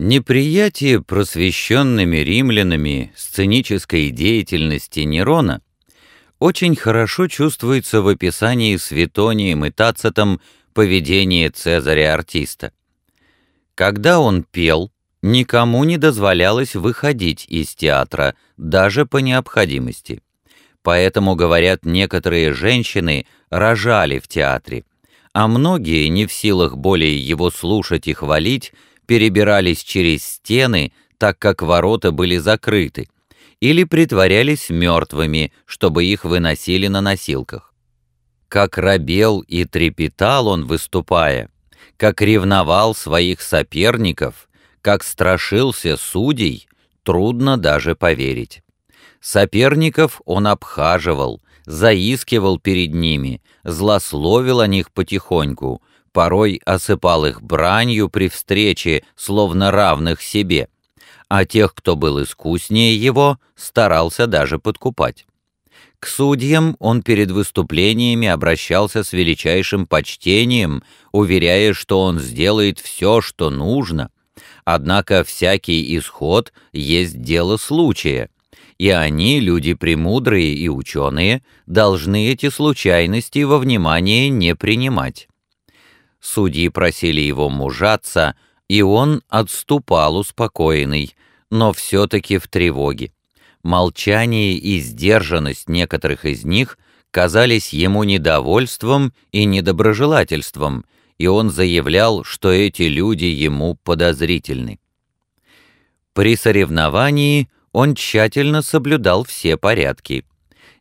Неприятие просвещенными римлянами сценической деятельности Нерона очень хорошо чувствуется в описании Светонием и Тацитом поведения Цезаря-артиста. Когда он пел, никому не дозволялось выходить из театра, даже по необходимости. Поэтому, говорят, некоторые женщины рожали в театре, а многие, не в силах более его слушать и хвалить, перебирались через стены, так как ворота были закрыты, или притворялись мертвыми, чтобы их выносили на носилках. Как робел и трепетал он, выступая, как ревновал своих соперников, как страшился судей, трудно даже поверить. Соперников он обхаживал, заискивал перед ними, злословил о них потихоньку, порой осыпал их бранью при встрече, словно равных себе, а тех, кто был искуснее его, старался даже подкупать. К судьям он перед выступлениями обращался с величайшим почтением, уверяя, что он сделает все, что нужно. Однако всякий исход есть дело случая, и они, люди премудрые и ученые, должны эти случайности во внимание не принимать. Судьи просили его мужаться, и он отступал успокоенный, но все-таки в тревоге. Молчание и сдержанность некоторых из них казались ему недовольством и недоброжелательством, и он заявлял, что эти люди ему подозрительны. При соревновании он тщательно соблюдал все порядки.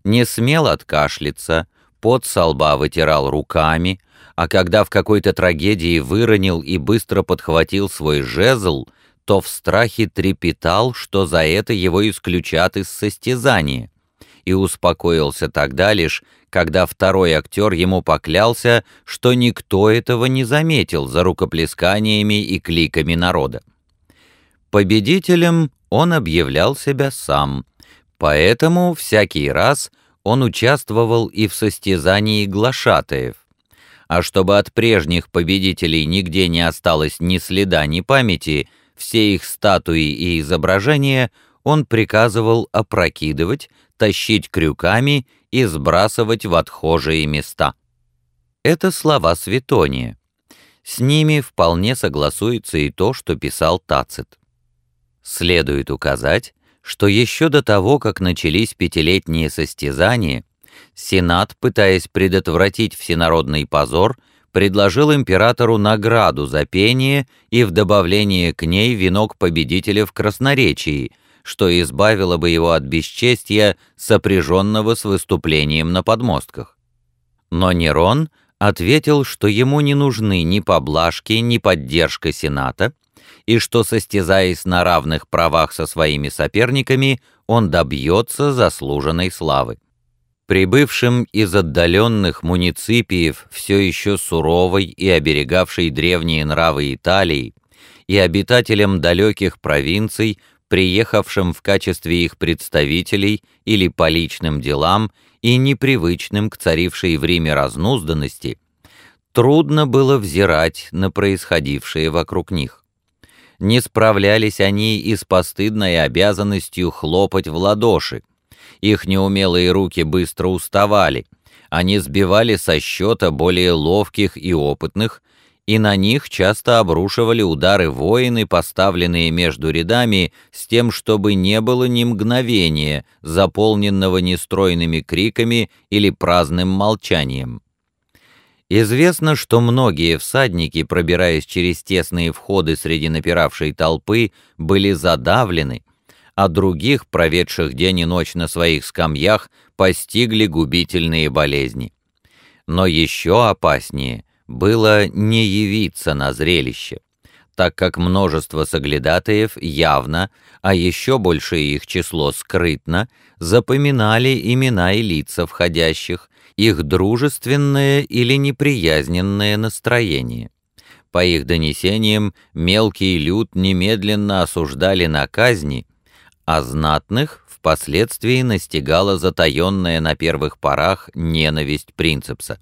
Не смел откашляться, пот со лба вытирал руками, а когда в какой-то трагедии выронил и быстро подхватил свой жезл, то в страхе трепетал, что за это его исключат из состязания, и успокоился тогда лишь, когда второй актер ему поклялся, что никто этого не заметил за рукоплесканиями и кликами народа. Победителем он объявлял себя сам, поэтому всякий раз он участвовал и в состязании глашатаев, а чтобы от прежних победителей нигде не осталось ни следа, ни памяти, все их статуи и изображения он приказывал опрокидывать, тащить крюками и сбрасывать в отхожие места. Это слова Светония. С ними вполне согласуется и то, что писал Тацит. Следует указать, что еще до того, как начались пятилетние состязания, Сенат, пытаясь предотвратить всенародный позор, предложил императору награду за пение и в добавление к ней венок победителя в красноречии, что избавило бы его от бесчестия, сопряженного с выступлением на подмостках. Но Нерон ответил, что ему не нужны ни поблажки, ни поддержка Сената, и что, состязаясь на равных правах со своими соперниками, он добьется заслуженной славы прибывшим из отдаленных муниципиев все еще суровой и оберегавшей древние нравы Италии, и обитателям далеких провинций, приехавшим в качестве их представителей или по личным делам и непривычным к царившей в Риме разнузданности, трудно было взирать на происходившее вокруг них. Не справлялись они и с постыдной обязанностью хлопать в ладоши, их неумелые руки быстро уставали, они сбивали со счета более ловких и опытных, и на них часто обрушивали удары воины, поставленные между рядами, с тем, чтобы не было ни мгновения, заполненного нестройными криками или праздным молчанием. Известно, что многие всадники, пробираясь через тесные входы среди напиравшей толпы, были задавлены, а других, проведших день и ночь на своих скамьях, постигли губительные болезни. Но еще опаснее было не явиться на зрелище, так как множество соглядатаев явно, а еще большее их число скрытно, запоминали имена и лица входящих, их дружественное или неприязненное настроение. По их донесениям, мелкий люд немедленно осуждали на казни а знатных впоследствии настигала затаенная на первых порах ненависть принцепса.